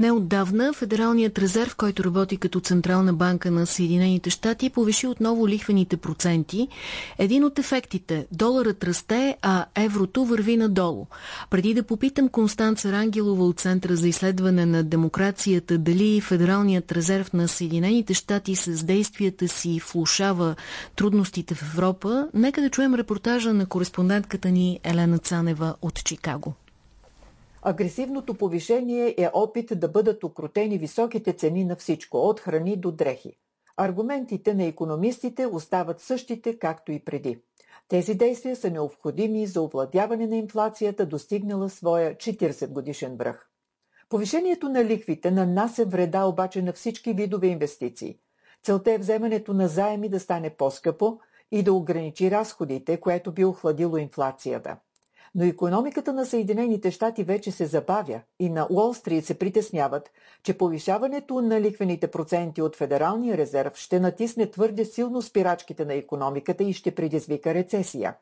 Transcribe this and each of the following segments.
Неотдавна Федералният резерв, който работи като Централна банка на Съединените щати, повиши отново лихвените проценти. Един от ефектите – доларът расте, а еврото върви надолу. Преди да попитам Констанца Рангелова от Центъра за изследване на демокрацията дали Федералният резерв на Съединените щати с действията си влушава трудностите в Европа, нека да чуем репортажа на кореспондентката ни Елена Цанева от Чикаго. Агресивното повишение е опит да бъдат окрутени високите цени на всичко, от храни до дрехи. Аргументите на економистите остават същите, както и преди. Тези действия са необходими за овладяване на инфлацията, достигнала своя 40 годишен връх. Повишението на лихвите нанася вреда обаче на всички видове инвестиции. Целта е вземането на заеми да стане по-скъпо и да ограничи разходите, което би охладило инфлацията. Но економиката на Съединените щати вече се забавя и на Уолл Стрит се притесняват, че повишаването на лихвените проценти от Федералния резерв ще натисне твърде силно спирачките на економиката и ще предизвика рецесия.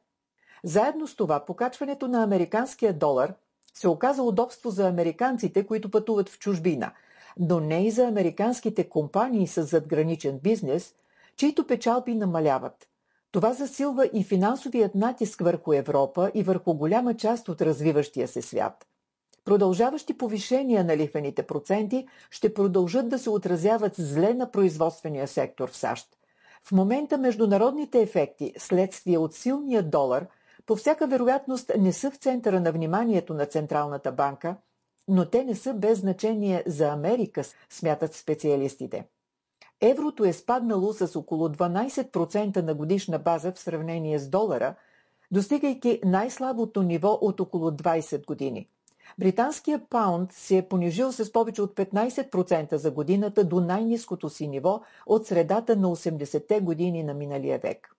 Заедно с това, покачването на американския долар се оказа удобство за американците, които пътуват в чужбина, но не и за американските компании с задграничен бизнес, чието печалби намаляват – това засилва и финансовият натиск върху Европа и върху голяма част от развиващия се свят. Продължаващи повишения на лихвените проценти ще продължат да се отразяват зле на производствения сектор в САЩ. В момента международните ефекти, следствие от силния долар, по всяка вероятност не са в центъра на вниманието на Централната банка, но те не са без значение за Америка, смятат специалистите. Еврото е спаднало с около 12% на годишна база в сравнение с долара, достигайки най-слабото ниво от около 20 години. Британският паунд се е понижил с повече от 15% за годината до най-низкото си ниво от средата на 80-те години на миналия век.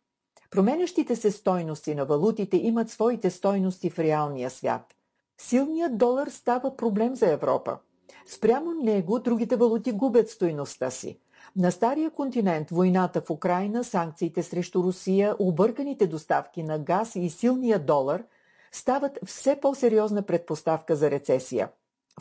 Променящите се стойности на валутите имат своите стойности в реалния свят. Силният долар става проблем за Европа. Спрямо него другите валути губят стойността си. На Стария континент войната в Украина, санкциите срещу Русия, обърканите доставки на газ и силния долар стават все по-сериозна предпоставка за рецесия.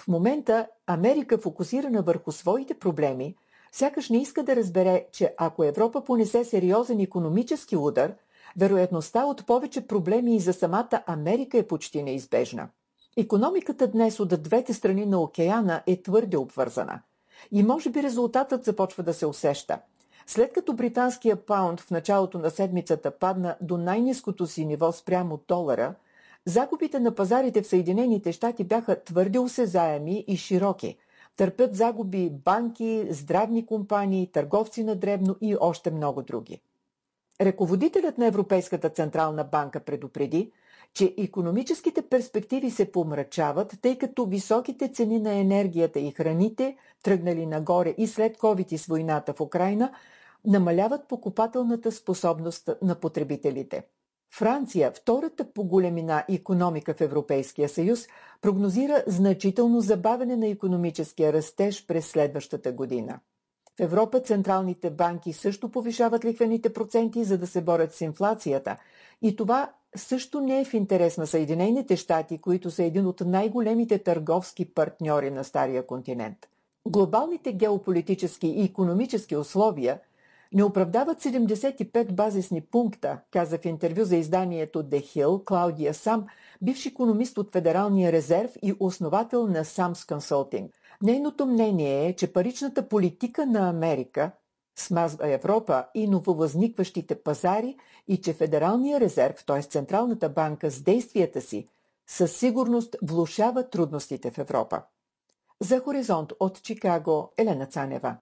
В момента Америка, фокусирана върху своите проблеми, сякаш не иска да разбере, че ако Европа понесе сериозен економически удар, вероятността от повече проблеми и за самата Америка е почти неизбежна. Економиката днес от двете страни на океана е твърде обвързана – и може би резултатът започва да се усеща. След като британския паунд в началото на седмицата падна до най-низкото си ниво спрямо долара, загубите на пазарите в Съединените щати бяха твърде осезаеми и широки. Търпят загуби банки, здравни компании, търговци на дребно и още много други. Ръководителят на Европейската централна банка предупреди, че економическите перспективи се помрачават, тъй като високите цени на енергията и храните, тръгнали нагоре и след COVID и с войната в Украина, намаляват покупателната способност на потребителите. Франция, втората по големина економика в Европейския съюз, прогнозира значително забавене на економическия растеж през следващата година. В Европа централните банки също повишават лихвените проценти, за да се борят с инфлацията. И това също не е в интерес на Съединените щати, които са един от най-големите търговски партньори на Стария континент. Глобалните геополитически и економически условия не оправдават 75 базисни пункта, каза в интервю за изданието The Hill Клаудия Сам, бивш економист от Федералния резерв и основател на Sams Consulting. Нейното мнение е, че паричната политика на Америка смазва Европа и нововъзникващите пазари и че Федералния резерв, т.е. Централната банка с действията си, със сигурност влушава трудностите в Европа. За Хоризонт от Чикаго Елена Цанева